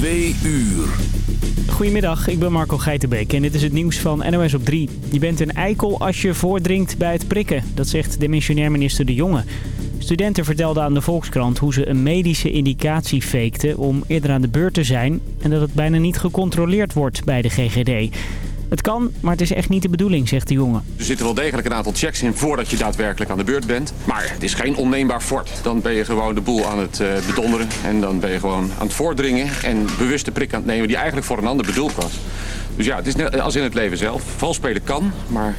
Twee uur. Goedemiddag, ik ben Marco Geitenbeek en dit is het nieuws van NOS op 3. Je bent een eikel als je voordringt bij het prikken, dat zegt demissionair minister De Jonge. Studenten vertelden aan de Volkskrant hoe ze een medische indicatie fakten om eerder aan de beurt te zijn... en dat het bijna niet gecontroleerd wordt bij de GGD. Het kan, maar het is echt niet de bedoeling, zegt de jongen. Er zitten wel degelijk een aantal checks in voordat je daadwerkelijk aan de beurt bent. Maar het is geen onneembaar fort. Dan ben je gewoon de boel aan het uh, bedonderen. En dan ben je gewoon aan het voordringen en bewust de prik aan het nemen die eigenlijk voor een ander bedoeld was. Dus ja, het is net als in het leven zelf. Vals spelen kan, maar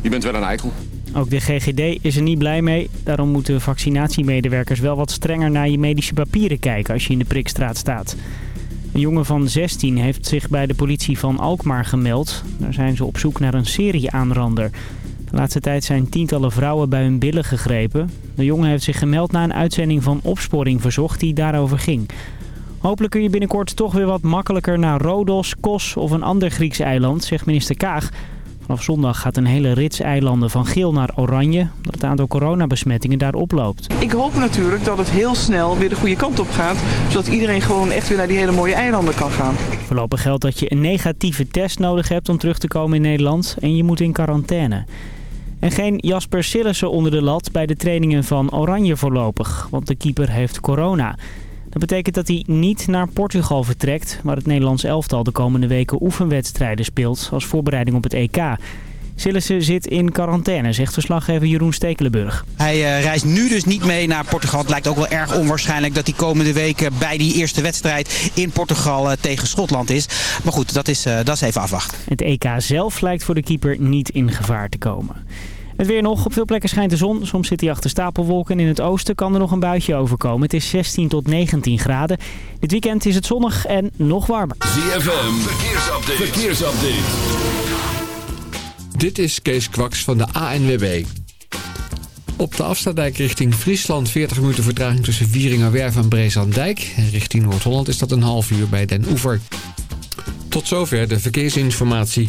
je bent wel een eikel. Ook de GGD is er niet blij mee. Daarom moeten vaccinatiemedewerkers wel wat strenger naar je medische papieren kijken als je in de prikstraat staat. Een jongen van 16 heeft zich bij de politie van Alkmaar gemeld. Daar zijn ze op zoek naar een serie-aanrander. De laatste tijd zijn tientallen vrouwen bij hun billen gegrepen. De jongen heeft zich gemeld na een uitzending van Opsporing Verzocht die daarover ging. Hopelijk kun je binnenkort toch weer wat makkelijker naar Rodos, Kos of een ander Grieks eiland, zegt minister Kaag. Vanaf zondag gaat een hele rits eilanden van geel naar oranje, omdat het aantal coronabesmettingen daar oploopt. Ik hoop natuurlijk dat het heel snel weer de goede kant op gaat, zodat iedereen gewoon echt weer naar die hele mooie eilanden kan gaan. Voorlopig geldt dat je een negatieve test nodig hebt om terug te komen in Nederland en je moet in quarantaine. En geen Jasper Sillissen onder de lat bij de trainingen van Oranje voorlopig, want de keeper heeft corona. Dat betekent dat hij niet naar Portugal vertrekt, waar het Nederlands elftal de komende weken oefenwedstrijden speelt als voorbereiding op het EK. Sillissen zit in quarantaine, zegt verslaggever Jeroen Stekelenburg. Hij uh, reist nu dus niet mee naar Portugal. Het lijkt ook wel erg onwaarschijnlijk dat hij komende weken bij die eerste wedstrijd in Portugal uh, tegen Schotland is. Maar goed, dat is, uh, dat is even afwachten. Het EK zelf lijkt voor de keeper niet in gevaar te komen. Het weer nog. Op veel plekken schijnt de zon. Soms zit hij achter stapelwolken. En in het oosten kan er nog een buitje overkomen. Het is 16 tot 19 graden. Dit weekend is het zonnig en nog warmer. ZFM. Verkeersupdate. Verkeersupdate. Dit is Kees Kwaks van de ANWB. Op de afstandijk richting Friesland 40 minuten vertraging tussen Wieringerwerf en Brezandijk. En richting Noord-Holland is dat een half uur bij Den Oever. Tot zover de verkeersinformatie.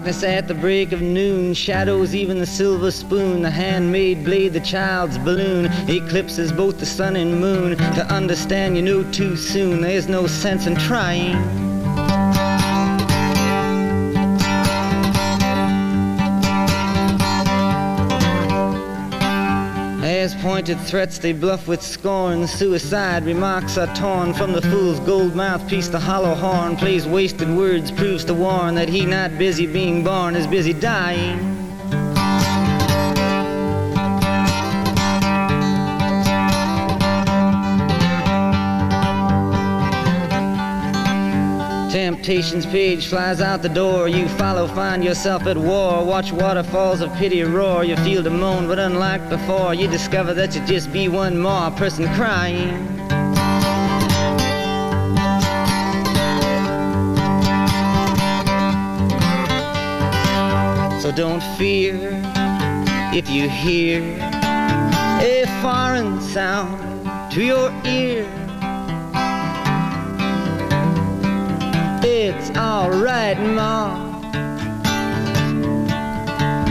Darkness at the break of noon, shadows even the silver spoon, the handmade blade, the child's balloon, eclipses both the sun and moon. To understand you know too soon, there's no sense in trying. Pointed threats they bluff with scorn, suicide remarks are torn from the fool's gold mouthpiece. The hollow horn plays wasted words, proves to warn that he not busy being born is busy dying. Temptation's page flies out the door. You follow, find yourself at war. Watch waterfalls of pity roar. You feel the moan, but unlike before, you discover that you just be one more person crying. So don't fear if you hear a foreign sound to your ear. It's alright, Ma.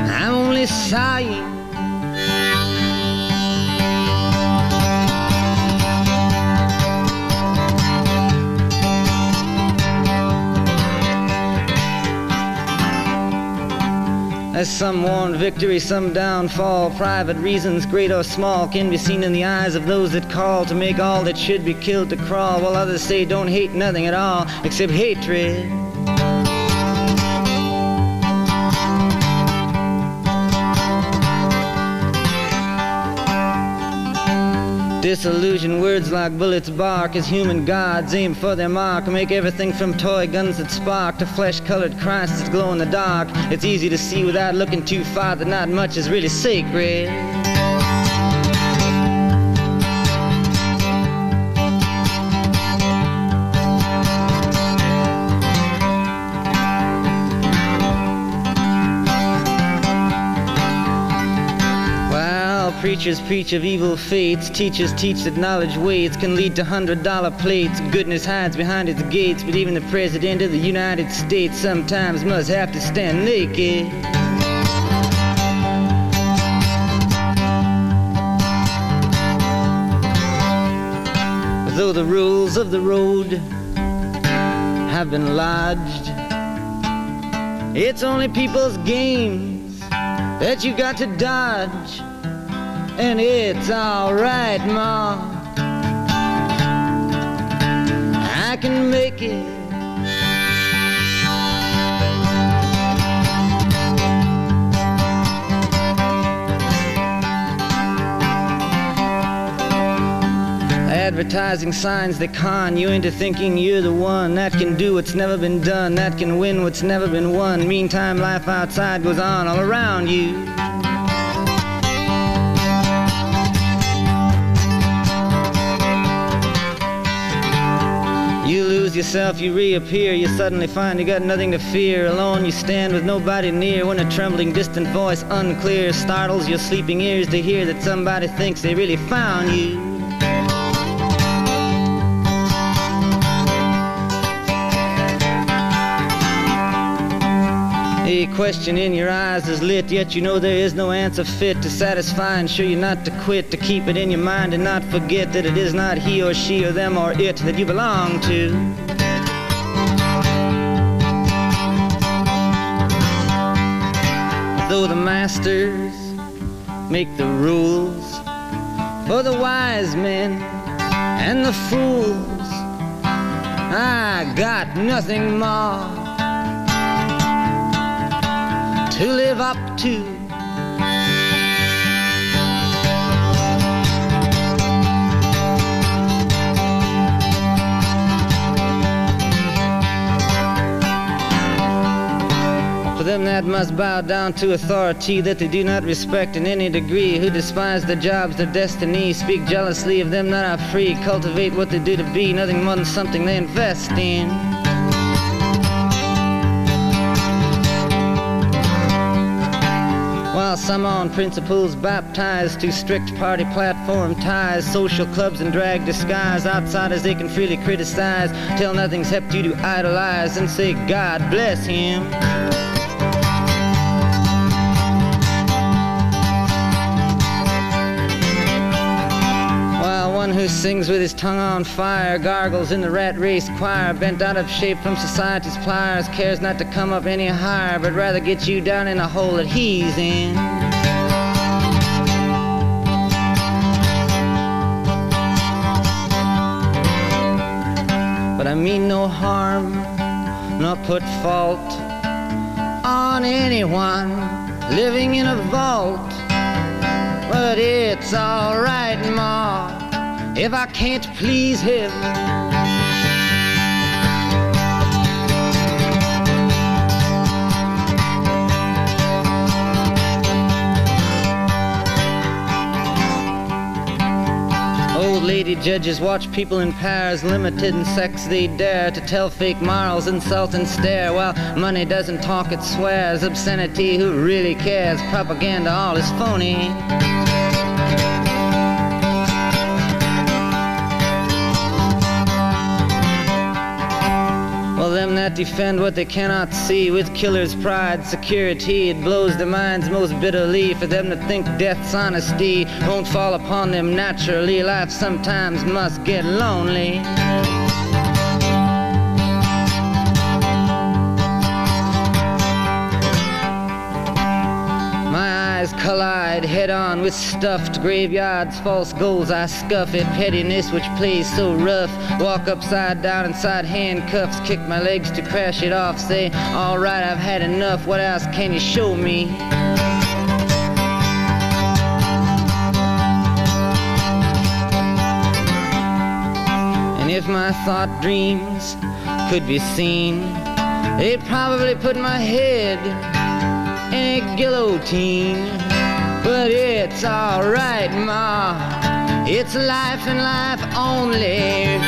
I'm only sighing. As some won victory, some downfall, private reasons, great or small, can be seen in the eyes of those that call to make all that should be killed to crawl, while others say don't hate nothing at all except hatred. Disillusion words like bullets bark as human gods aim for their mark. Make everything from toy guns that spark to flesh colored Christ that glow in the dark. It's easy to see without looking too far that not much is really sacred. Preachers preach of evil fates. Teachers teach that knowledge waits can lead to hundred dollar plates. Goodness hides behind its gates, but even the President of the United States sometimes must have to stand naked. Though the rules of the road have been lodged, it's only people's games that you got to dodge and it's alright, Ma. I can make it. Advertising signs that con you into thinking you're the one that can do what's never been done, that can win what's never been won. Meantime, life outside goes on all around you. Yourself, you reappear. You suddenly find you got nothing to fear. Alone you stand with nobody near. When a trembling, distant voice, unclear, startles your sleeping ears to hear that somebody thinks they really found you. Question in your eyes is lit, yet you know there is no answer fit to satisfy and show you not to quit, to keep it in your mind and not forget that it is not he or she or them or it that you belong to. Though the masters make the rules for the wise men and the fools, I got nothing more to live up to. For them that must bow down to authority that they do not respect in any degree, who despise their jobs, their destiny, speak jealously of them that are free, cultivate what they do to be, nothing more than something they invest in. Some on principles baptized to strict party platform ties, social clubs and drag disguise, outsiders they can freely criticize, till nothing's helped you to idolize and say, God bless him. One who sings with his tongue on fire, gargles in the rat race choir, bent out of shape from society's pliers, cares not to come up any higher, but rather get you down in a hole that he's in. But I mean no harm, nor put fault on anyone living in a vault. But it's alright, Ma if I can't please him. Old lady judges watch people in pairs, limited in sex they dare to tell fake morals, insult and stare. While money doesn't talk, it swears. Obscenity, who really cares? Propaganda, all is phony. That defend what they cannot see with killer's pride, security. It blows their minds most bitterly for them to think death's honesty won't fall upon them naturally. Life sometimes must get lonely. My eyes collide head on with stuffed graveyards, false goals. I scuff at pettiness which plays so rough. Walk upside down inside handcuffs, kick my legs to crash it off. Say, alright, I've had enough. What else can you show me? And if my thought dreams could be seen, they'd probably put my head in a guillotine. But it's alright, Ma. It's life and life only.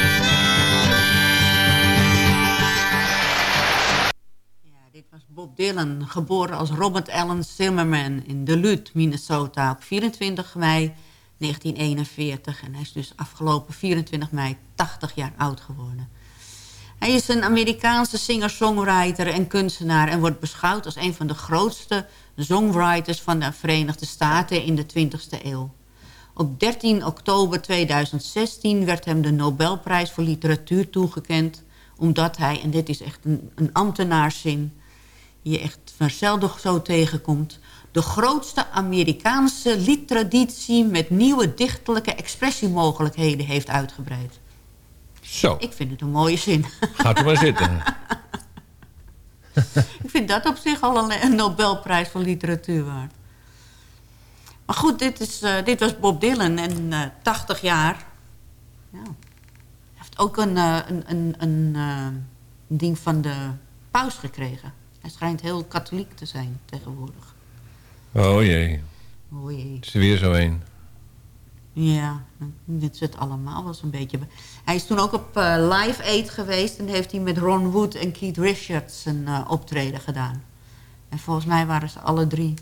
Bob Dylan, geboren als Robert Allen Zimmerman in Duluth, Minnesota op 24 mei 1941. En hij is dus afgelopen 24 mei 80 jaar oud geworden. Hij is een Amerikaanse singer-songwriter en kunstenaar... en wordt beschouwd als een van de grootste songwriters van de Verenigde Staten in de 20e eeuw. Op 13 oktober 2016 werd hem de Nobelprijs voor literatuur toegekend... omdat hij, en dit is echt een, een ambtenaarszin je echt zelden zo tegenkomt... de grootste Amerikaanse liedtraditie... met nieuwe dichtelijke expressiemogelijkheden heeft uitgebreid. Zo. Ik vind het een mooie zin. Gaat er maar zitten. Ik vind dat op zich al een, Nobelprijs voor literatuur waard. Maar goed, dit, is, uh, dit was Bob Dylan en uh, 80 jaar. Ja. Hij heeft ook een, uh, een, een, een ding van de paus gekregen. Hij schijnt heel katholiek te zijn tegenwoordig. Oh jee. Oh jee. Is er weer zo een? Ja, dit zit allemaal wel zo'n beetje... Hij is toen ook op uh, Live Aid geweest... en heeft hij met Ron Wood en Keith Richards een uh, optreden gedaan. En volgens mij waren ze alle drie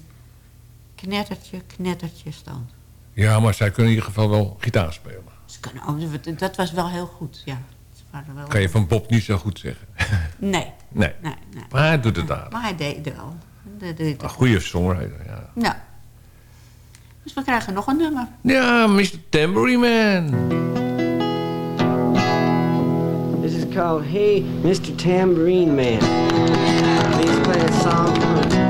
knettertje, knettertje stand. Ja, maar zij kunnen in ieder geval wel gitaar spelen. Ze kunnen, oh, dat was wel heel goed, ja. Wel kan je van Bob niet zo goed zeggen? Nee. Nee. nee, nee. Maar hij doet het aan. Maar hij deed het wel. Dat deed een goede songwriter, ja. Ja. Dus we krijgen nog een nummer. Ja, Mr. Tambourine Man. Called Hey, Mr. Tambourine Man. A song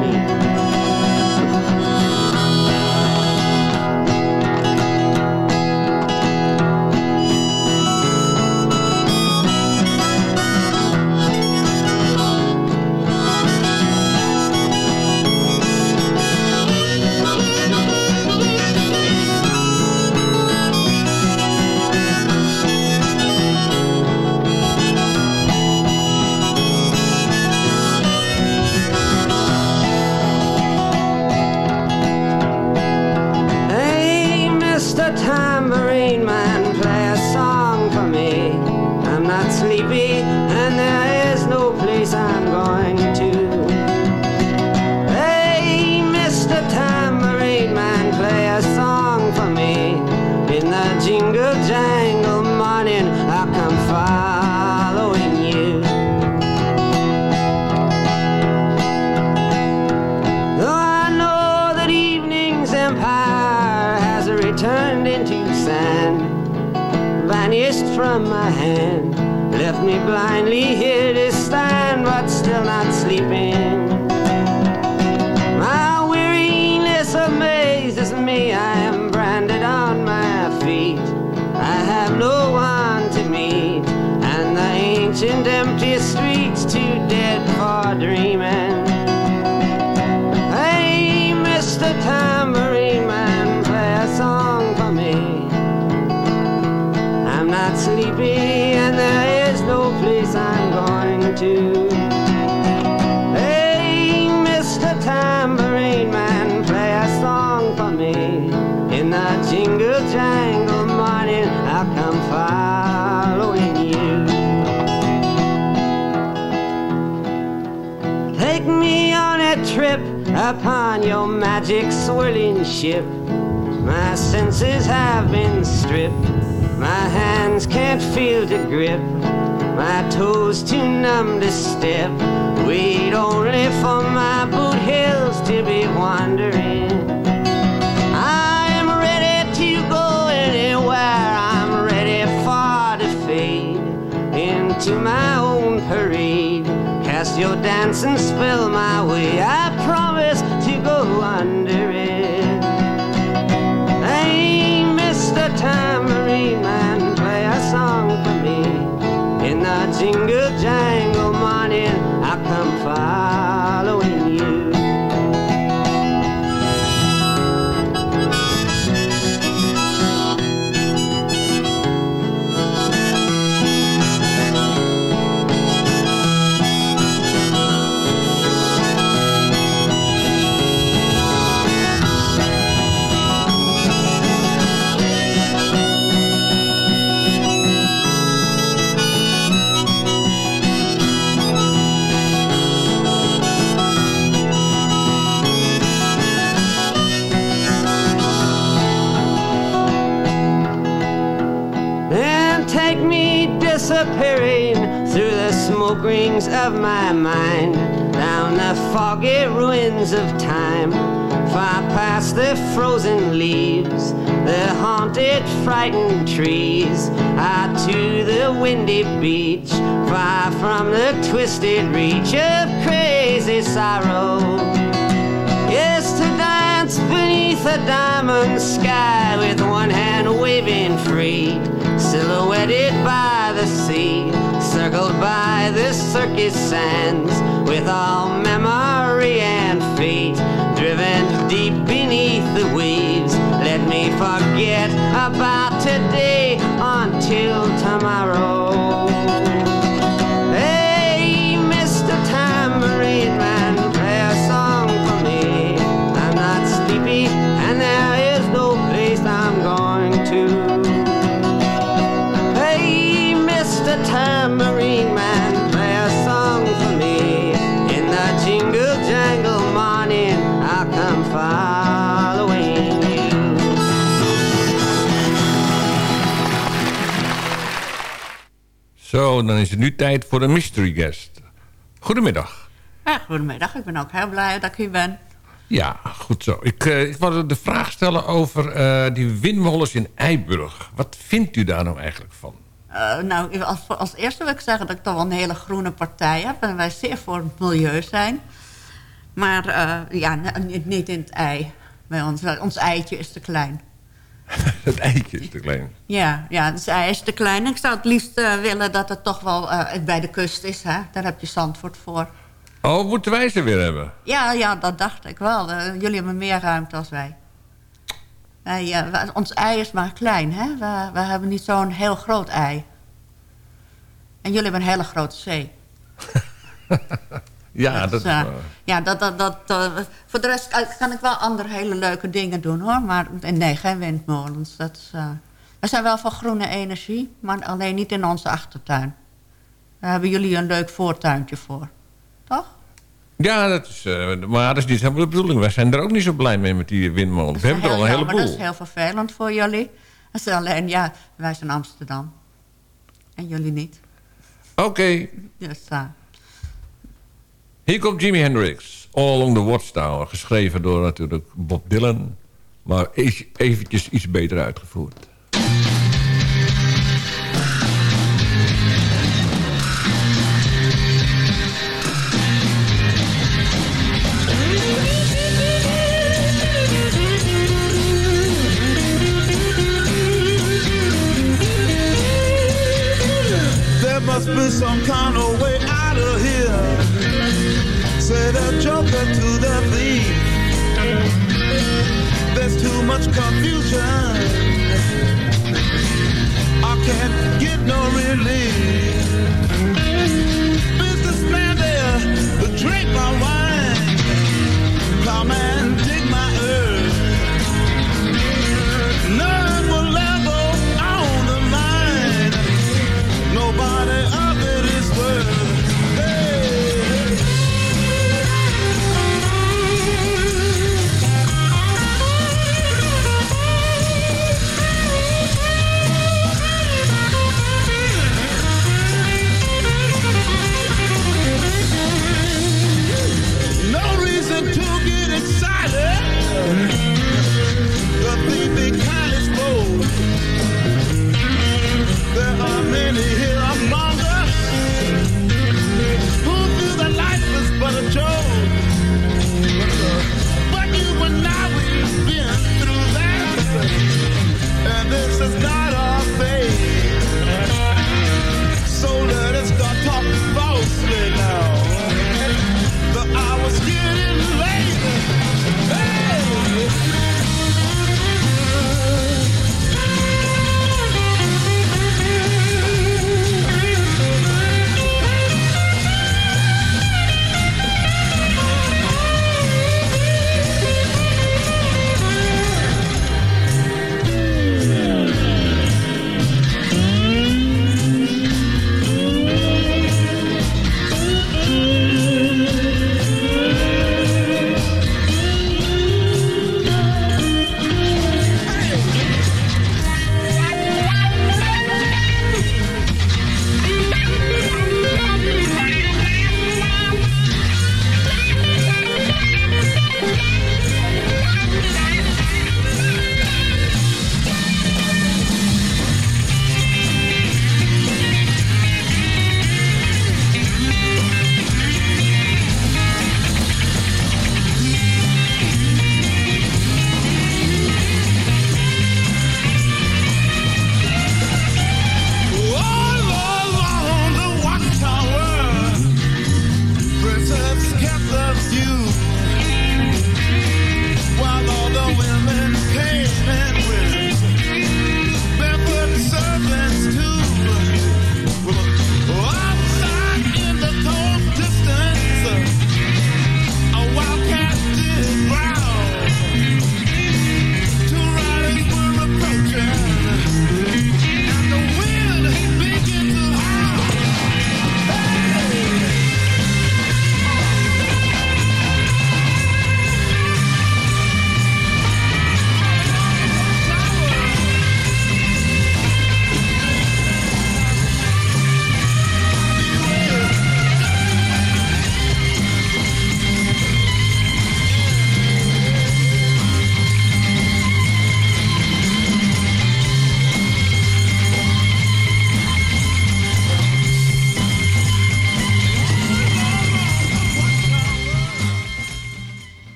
for me. Upon your magic swirling ship. My senses have been stripped. My hands can't feel to grip. My toes too numb to step. Wait only for my boot heels to be wandering. I'm ready to go anywhere. I'm ready for to fade into my own parade. Cast your dancing spell my way. I jingle jangle sand. Zo, dan is het nu tijd voor een mystery guest. Goedemiddag. Ja, goedemiddag. Ik ben ook heel blij dat ik hier ben. Ja, goed zo. Ik, eh, ik wilde de vraag stellen over eh, die windmolens in Eiburg. Wat vindt u daar nou eigenlijk van? Eh, nou, als, als eerste wil ik zeggen dat ik toch wel een hele groene partij heb. En wij zeer voor het milieu zijn. Maar ja, niet in het ei. Bij ons, ons eitje is te klein. Het eitje is te klein. Ja, ja, het ei is te klein. Ik zou het liefst eh, willen dat het toch wel eh, bij de kust is. Hè? Daar heb je Zandvoort voor. Oh, moeten wij ze weer hebben? Ja, ja, dat dacht ik wel. Eh, jullie hebben meer ruimte als wij. wij, wij- ons ei is maar klein, hè? We, we hebben niet zo'n heel groot ei. En jullie hebben een hele grote zee. Ja, dat Dus, eh, waar. ja, dat, dat, dat, eh, voor de rest kan- kan ik wel andere hele leuke dingen doen, hoor. Maar nee, geen windmolens. Dat is, eh, we zijn wel van groene energie, maar alleen niet in onze achtertuin. Daar hebben jullie een leuk voortuintje voor. Toch? Ja, dat is, eh, maar dat is niet helemaal de bedoeling. Wij zijn er ook niet zo blij mee met die windmolens. We hebben er al een heleboel. Dat is heel vervelend voor jullie. Dat is alleen, ja, wij zijn Amsterdam. En jullie niet. Oké, Dus, eh, hier komt Jimi Hendrix. All Along the Watchtower. Geschreven door natuurlijk Bob Dylan. Maar e- eventjes iets beter uitgevoerd. There must be some kind of. Said a joker to the thief.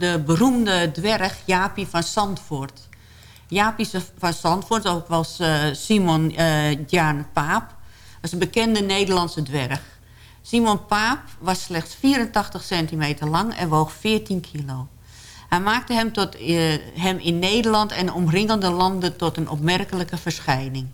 De beroemde dwerg Jaapie van Zandvoort. Jaapie van Zandvoort, ook was uh, Simon uh, Jaan Paap... was een bekende Nederlandse dwerg. Simon Paap was slechts 84 centimeter lang en woog 14 kilo. Hij maakte hem, tot, hem in Nederland en omringende landen tot een opmerkelijke verschijning.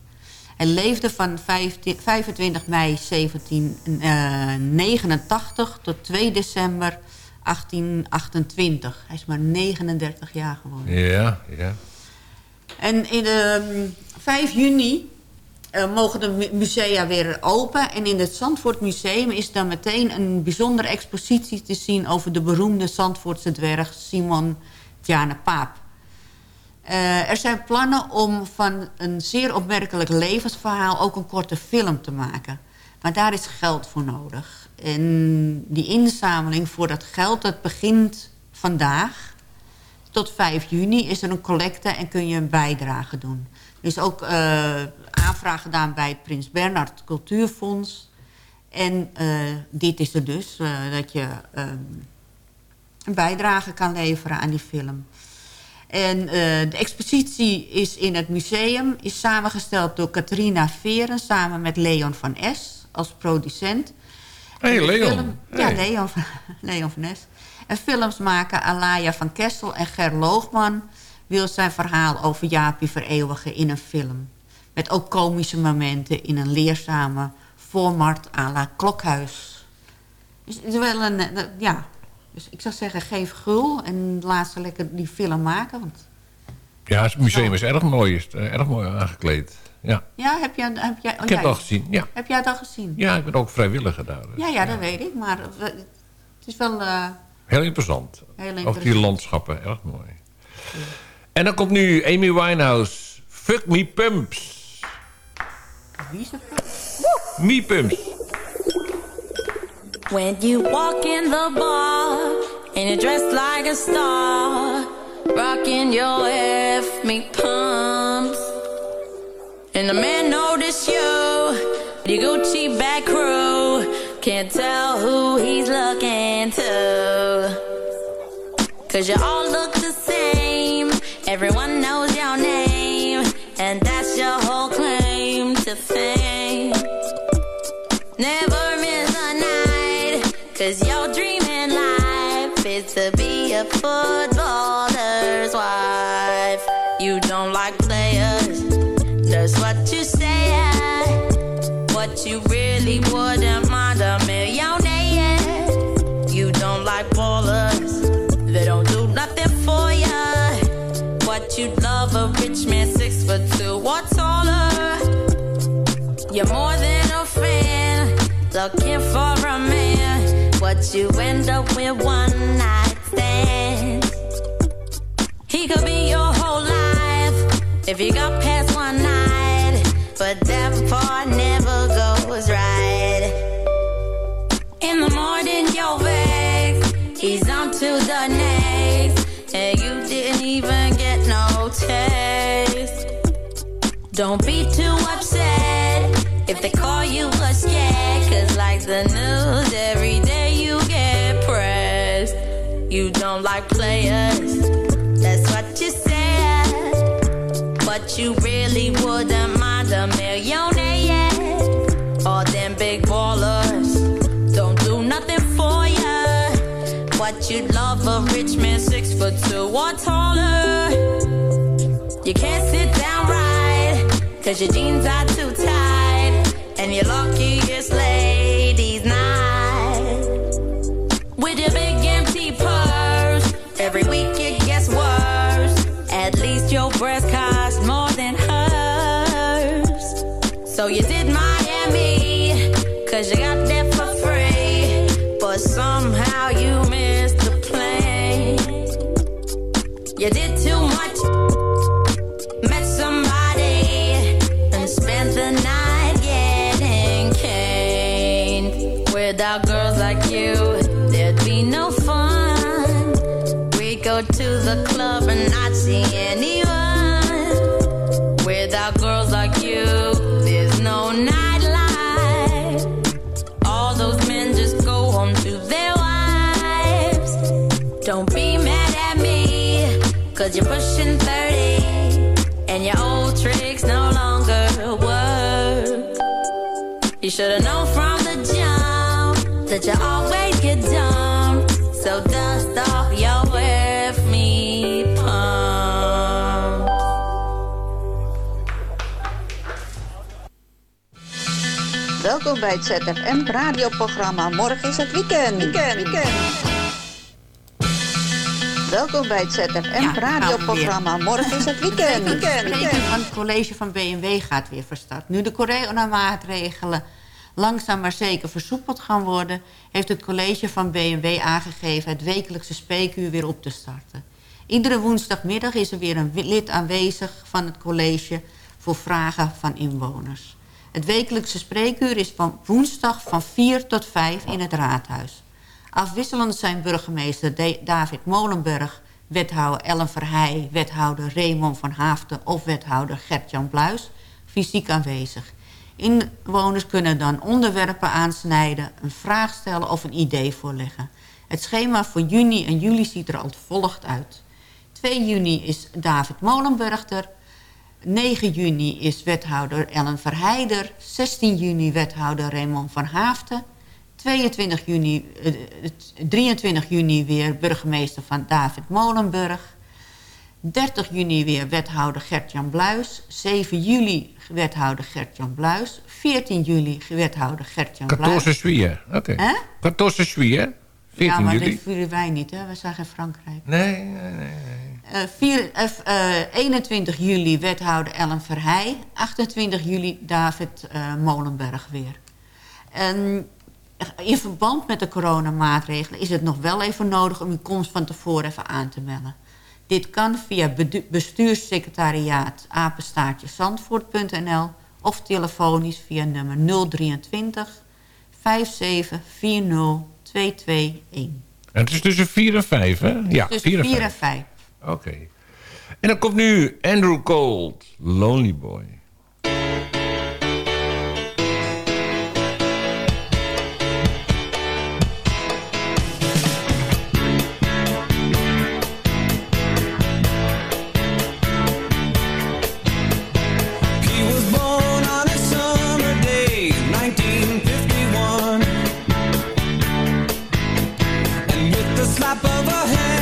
Hij leefde van 15, 25 mei 1789 tot 2 december 1828. Hij is maar 39 jaar geworden. Ja, ja. En in de, 5 juni uh, mogen de musea weer open. En in het Zandvoort Museum is dan meteen een bijzondere expositie te zien... over de beroemde Zandvoortse dwerg Simon Tjane Paap. Uh, er zijn plannen om van een zeer opmerkelijk levensverhaal... ook een korte film te maken. Maar daar is geld voor nodig. En die inzameling voor dat geld, dat begint vandaag. Tot 5 juni is er een collecte en kun je een bijdrage doen. Er is ook uh, aanvraag gedaan bij het Prins Bernhard Cultuurfonds. En uh, dit is er dus, uh, dat je een bijdrage kan leveren aan die film. En de expositie is in het museum is samengesteld door Katrina Veren... samen met Leon van S als producent. Hey, Leon. Hey. Ja, Leon, Leon van S. En films maken Alaya van Kessel en Ger Loogman... wil zijn verhaal over Jaapie vereeuwigen in een film. Met ook komische momenten in een leerzame format à la Klokhuis. Dus het is wel een... Ja, dus ik zou zeggen, geef gul en laat ze lekker die film maken. Want... Ja, het museum is erg mooi, is erg mooi aangekleed. Ja, ja heb, jij, heb jij... Oh, ik heb het al gezien, ja. Heb jij het al gezien? Ja, ik ben ook vrijwilliger daar. Dus. Ja, ja, dat weet ik. Maar het is wel... Uh... Heel interessant. Heel interessant. Ook die landschappen, erg mooi. Ja. En dan komt nu Amy Winehouse. Fuck Me Pumps. Wie is het? Me Pumps. When you walk in the bar and you're dressed like a star, rocking your F me pumps, and the man notice you, your Gucci back crew, can't tell who he's looking to. Cause you all look the same, everyone knows your name, and that's your whole claim to fame. Never miss a night, Cause your dream in life is to be a footballer's wife. You don't like foot two or taller. You're more than a fan, looking for a man but you end up with one night stand. He could be your whole life if you got past one night, but that part never goes right. In the morning, you're vexed, he's on to the next, Don't be too upset if they call you a scared, cause like the news every day you get pressed. You don't like players. That's what you said. But you really wouldn't mind a millionaire. All them big ballers don't do nothing for ya. But you'd love a rich man six foot two or taller. You can't sit cause your jeans are too tight. And you're lucky it's ladies' night. With your big empty purse Every week it gets worse. At least your breast costs more than hers. So you did Miami, cause you got should've known from the jump that you always get dumped. So dust off your with me pump. Welkom bij het ZFM radioprogramma. Morgen is het weekend. Weekend, weekend. Welkom bij het ZFM radioprogramma. Morgen is het weekend. Het weekend, weekend. van het college van BMW gaat weer van start. Nu de coronamaatregelen langzaam maar zeker versoepeld gaan worden... heeft het college van BMW aangegeven het wekelijkse spreekuur weer op te starten. Iedere woensdagmiddag is er weer een lid aanwezig van het college... voor vragen van inwoners. Het wekelijkse spreekuur is van woensdag van 4 tot 5 in het raadhuis. Afwisselend zijn burgemeester David Molenberg, wethouder Ellen Verheij, wethouder Raymond van Haafden of wethouder Gert-Jan Bluis fysiek aanwezig. Inwoners kunnen dan onderwerpen aansnijden, een vraag stellen of een idee voorleggen. Het schema voor juni en juli ziet er als volgt uit. 2 juni is David Molenberg er. 9 juni is wethouder Ellen Verheider. 16 juni wethouder Raymond van Haafden. 22 juni, eh, het- 23 juni weer burgemeester van David Molenburg. 30 juni weer wethouder Gert-Jan Bluis. 7 juli wethouder Gert-Jan Bluis. 14 juli wethouder Gert-Jan 14 Bluis. juillet. Oké. Hè? 14 juillet. 14 ja, maar juli. dat vieren wij niet, hè? We zijn in Frankrijk. Nee, nee, nee. Eh, vier- eh, eh, 21 juli wethouder Ellen Verheij. 28 juli David eh, Molenberg weer. En in verband met de coronamaatregelen is het nog wel even nodig... om uw komst van tevoren even aan te melden. Dit kan via bestuurssecretariaat apenstaartje zandvoort.nl... of telefonisch via nummer 023 57 40 221. En het is tussen 4 en 5, hè? Ja, Tussen 4 en 4 5. en 5. Oké. En dan komt nu Andrew Gold, Lonely Boy. Slap of a hand,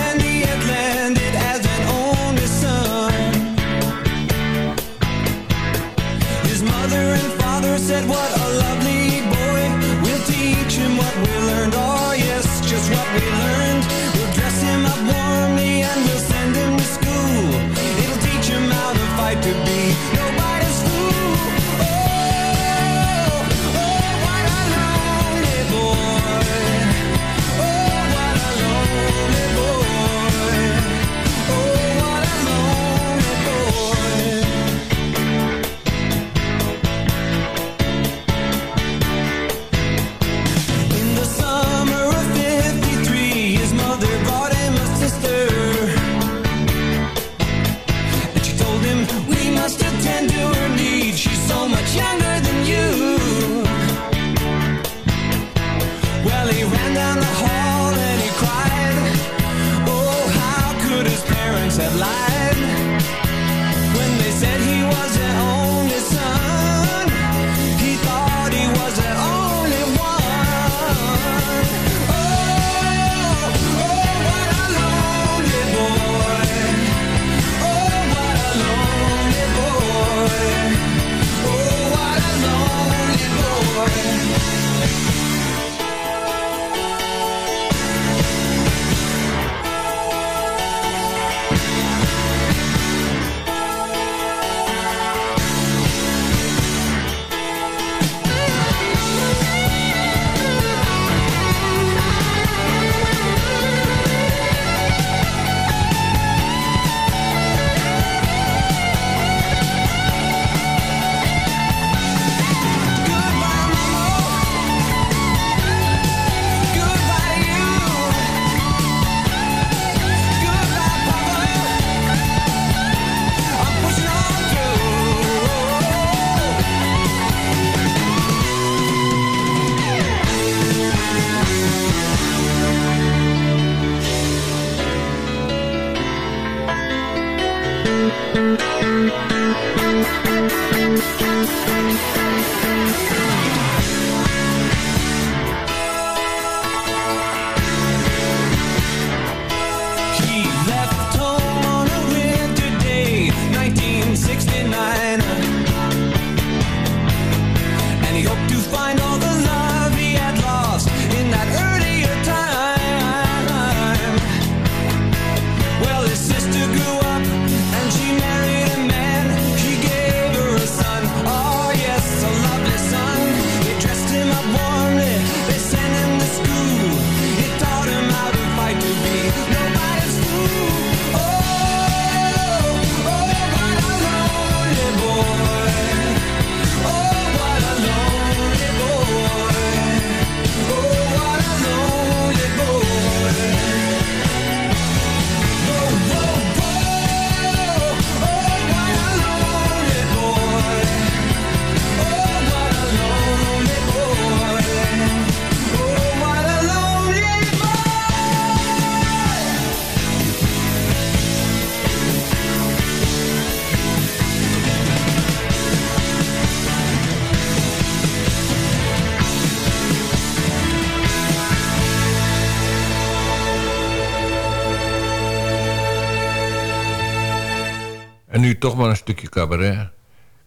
En nu toch maar een stukje cabaret.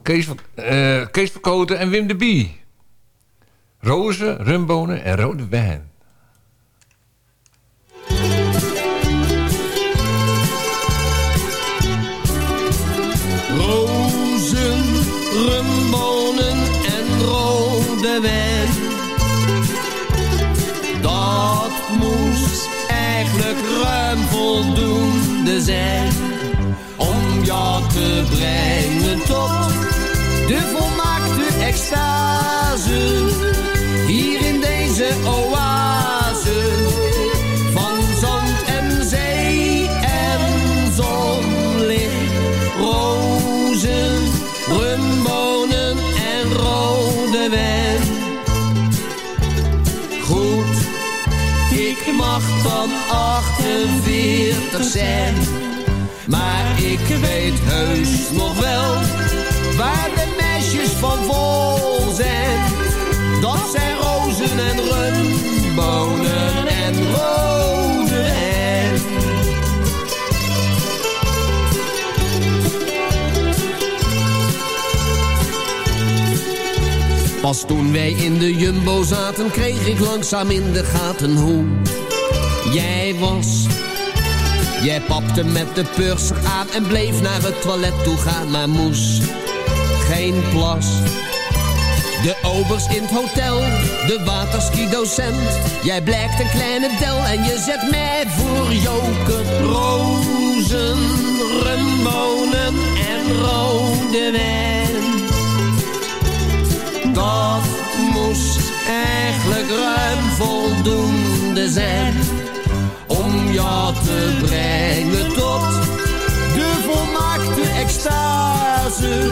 Kees, eh, Kees Verkoten en Wim de Bie. Rozen, rumbonen en rode wijn. Rozen, rumbonen en rode wijn. Dat moest eigenlijk ruim voldoende zijn. Jou te brengen tot de volmaakte extase. Hier in deze oase van zand en zee en zonlicht. Rozen, rumbonen en rode wijn. Goed, ik mag dan 48 zijn. Maar ik weet heus nog wel waar de meisjes van vol zijn. Dat zijn rozen en rumbonen en rode wijn. Pas toen wij in de jumbo zaten, kreeg ik langzaam in de gaten hoe jij was. Jij papte met de purser aan en bleef naar het toilet toe gaan, maar moest geen plas. De obers in het hotel, de waterski-docent. Jij blijkt een kleine del en je zet mij voor joker. Rozen, rumbonen en rode wijn. Dat moest eigenlijk ruim voldoende zijn om jou te brengen tot de volmaakte extase.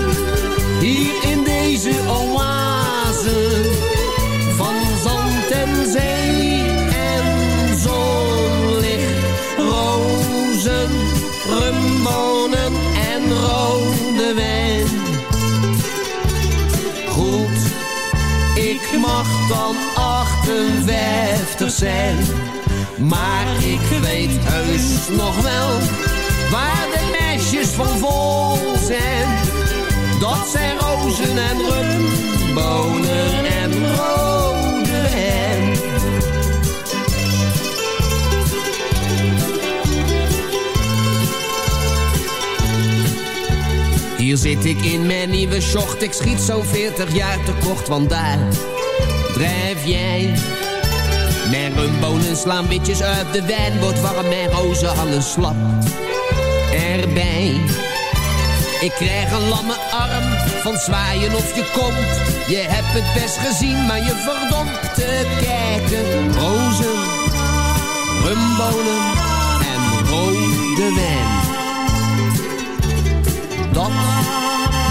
Hier in deze oase van zand en zee en zonlicht. Rozen, rumbonen en rode wijn. Goed, ik mag dan 58 zijn. Maar ik weet heus nog wel waar de meisjes van vol zijn. Dat zijn rozen en rumbonen en rode wijn. Hier zit ik in mijn nieuwe sjocht, ik schiet zo'n 40 jaar tekort, want daar drijf jij. Rumbonen slaan witjes uit, de wijn wordt warm, mijn rozen hangen slap erbij. Ik krijg een lamme arm van zwaaien of je komt. Je hebt het best gezien, maar je verdomd te kijken. Rozen, rumbonen en rode wijn. Dat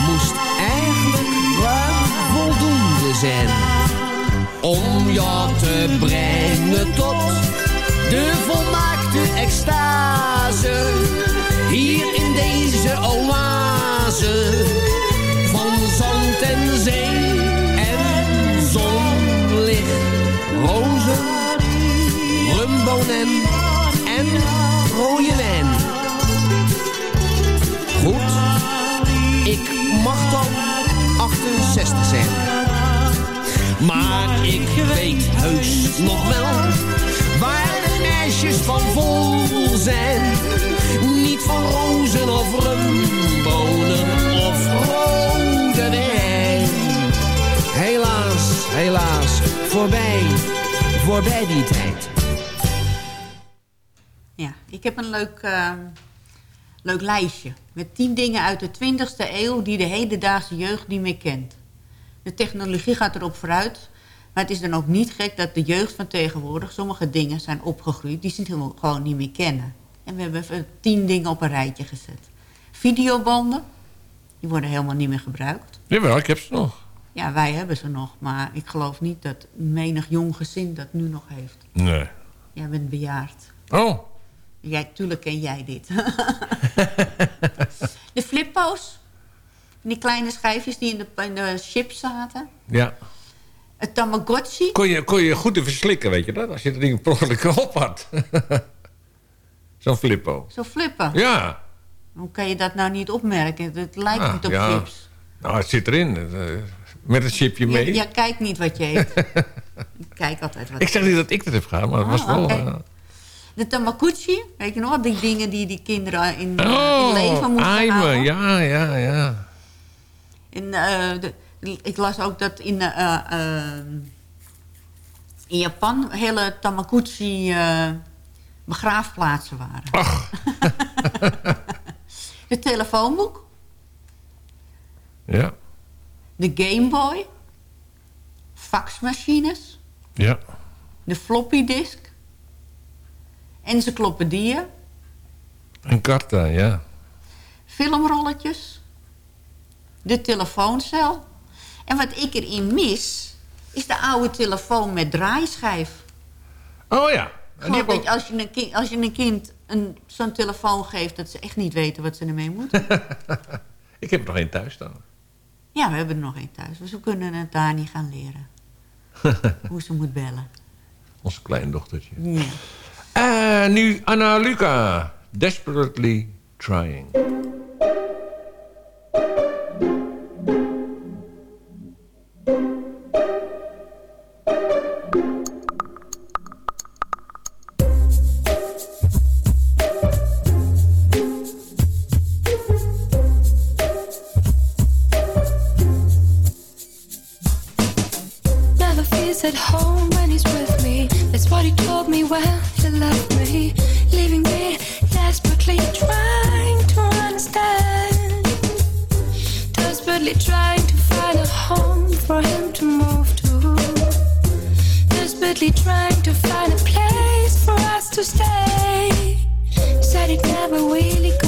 moest eigenlijk ruim voldoende zijn om jou te brengen tot de volmaakte extase. Hier in deze oase van zand en zee en zonlicht, rozen, rumbonen en rode wijn. Goed, ik mag dan 68 zijn. Maar ik weet heus nog wel waar de meisjes van vol zijn. Niet van rozen of rumbonen of rode wijn. Helaas, helaas, voorbij, voorbij die tijd. Ja, ik heb een leuk, eh, leuk lijstje. Met tien dingen uit de 20e eeuw die de hedendaagse jeugd niet meer kent. De technologie gaat erop vooruit. Maar het is dan ook niet gek dat de jeugd van tegenwoordig... sommige dingen zijn opgegroeid die ze gewoon niet meer kennen. En we hebben even tien dingen op een rijtje gezet. Videobanden, die worden helemaal niet meer gebruikt. Jawel, ik heb ze nog. Ja, wij hebben ze nog. Maar ik geloof niet dat menig jong gezin dat nu nog heeft. Nee. Jij bent bejaard. Oh. Jij, tuurlijk ken jij dit. de flippo's. Die kleine schijfjes die in de, in de chips zaten. Ja. Het Tamagotchi. Kon je, kon je goed verslikken, weet je dat? Als je het ding per op had. Zo'n flippo. Zo flippen. Ja. Hoe kan je dat nou niet opmerken? Het lijkt Ah, niet op ja. chips. Nou, het zit erin. eh, Met een chipje mee. Je, je kijkt niet wat je eet. ik kijk altijd wat Ik zeg niet dat ik dat heb gedaan, maar het was Ah, wel... eh, De Tamagotchi. Weet je nog? Die dingen die die kinderen in, in oh, leven moesten Aimen. houden. Ja, ja, ja. En, eh, de, ik las ook dat in, eh, eh, in Japan hele Tamagotchi eh, begraafplaatsen waren. Het telefoonboek, Ja, de Game Boy, faxmachines, ja. de floppy disk, encyclopedieën, Een karta, ja. filmrolletjes, de telefooncel. En wat ik erin mis, is de oude telefoon met draaischijf. Oh ja. Gewoon ook- als, je een kind, als je een kind een, zo'n telefoon geeft... dat ze echt niet weten wat ze ermee moeten. Ik heb er nog één thuis staan. ja, we hebben er nog één thuis. Dus we kunnen het daar niet gaan leren. Hoe ze moet bellen. Onze kleindochtertje. Ja. En nu Anna Luca. Desperately Trying. At home when he's with me. That's what he told me when Desperately trying to find a place for us to stay. Said it never really got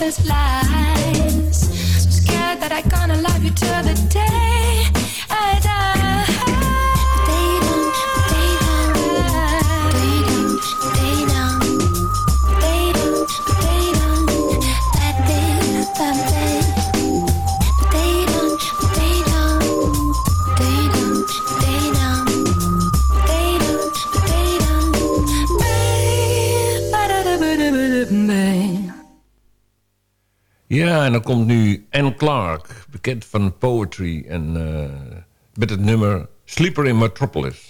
butterflies So scared that I'm gonna love you till the day Ja, en dan komt nu Anne Clark, bekend van Poetry... en eh, met het nummer Sleeper in Metropolis.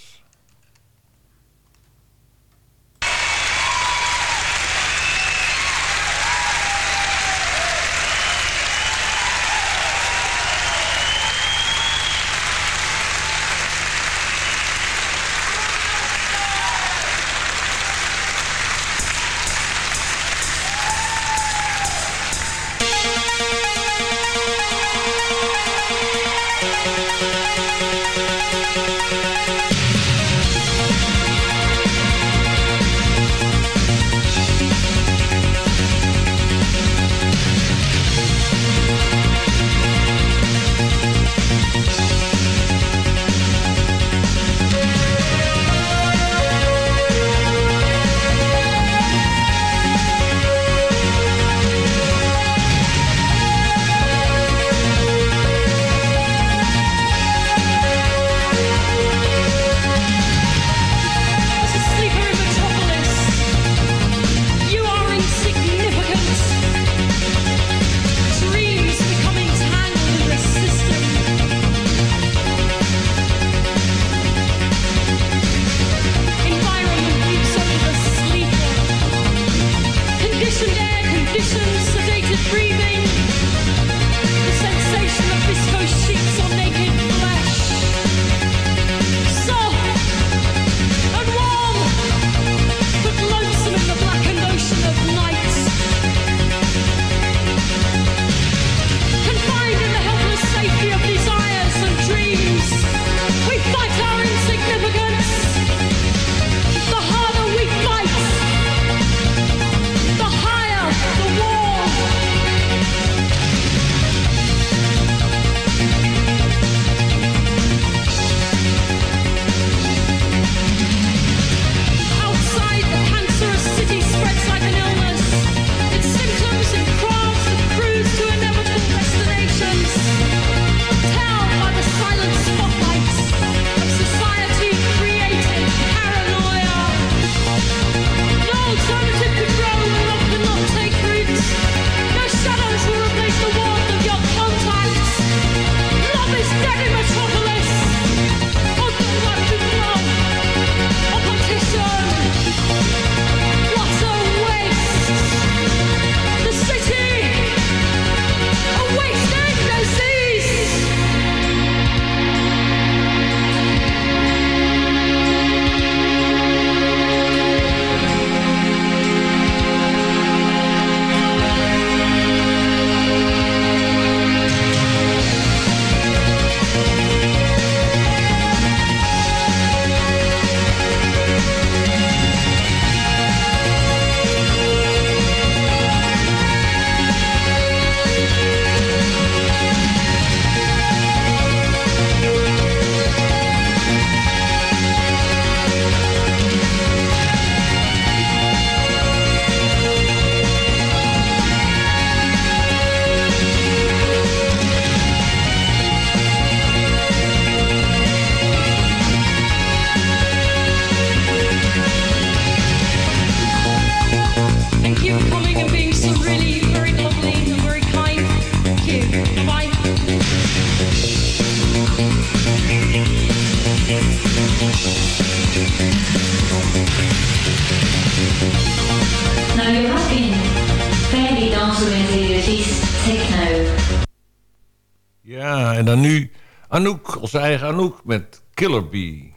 Zij gaan ook met Killer Bee.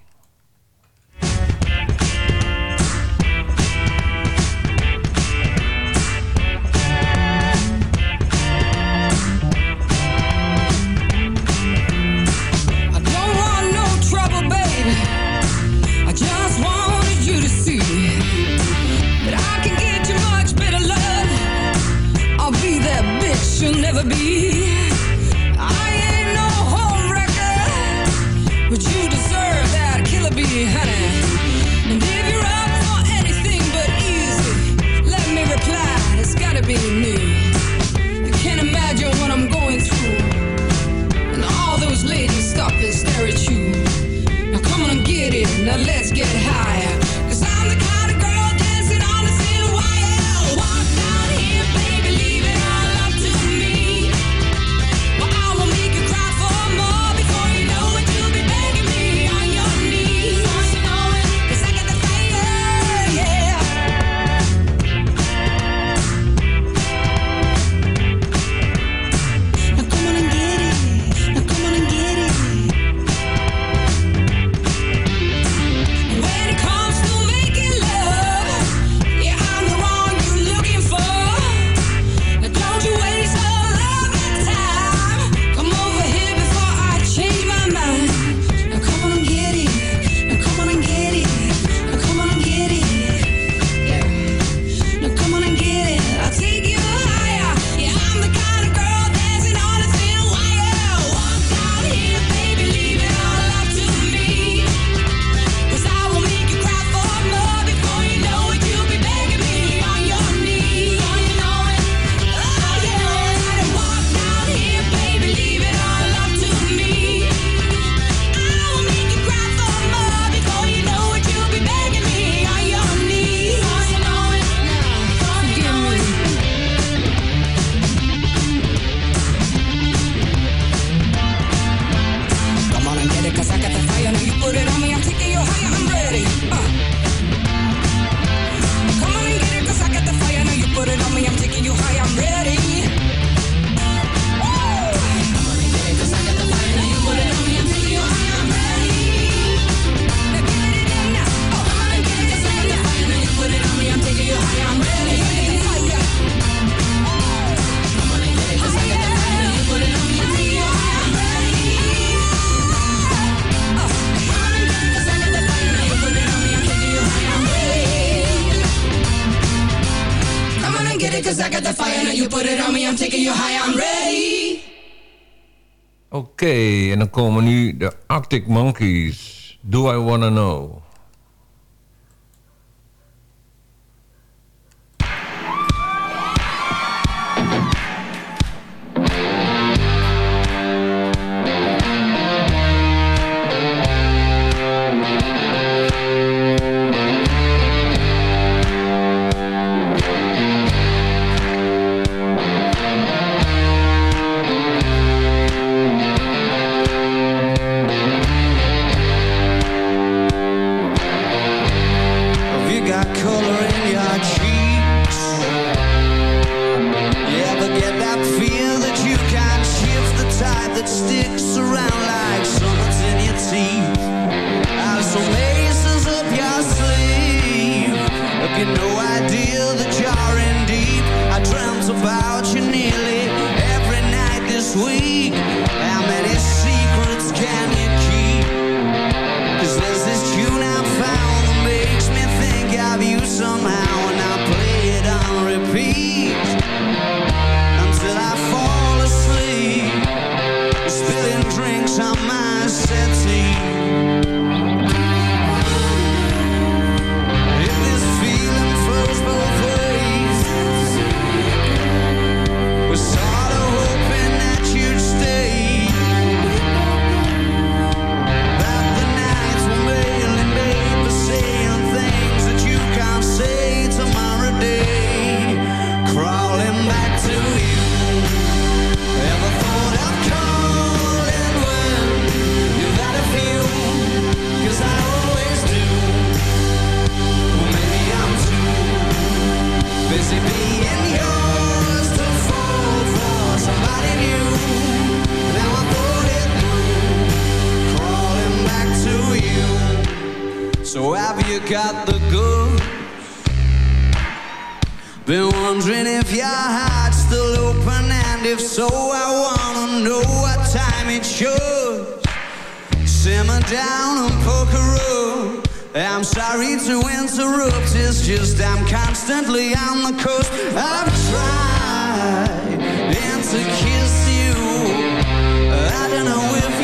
put it on me, I'm taking you high, I'm ready. Oké, okay, en dan komen nu de Arctic Monkeys. Do I Wanna Know? So I wanna know what time it shows Simmer down and poker roll I'm sorry to interrupt, it's just I'm constantly on the coast. I've tried and to kiss you. I don't know if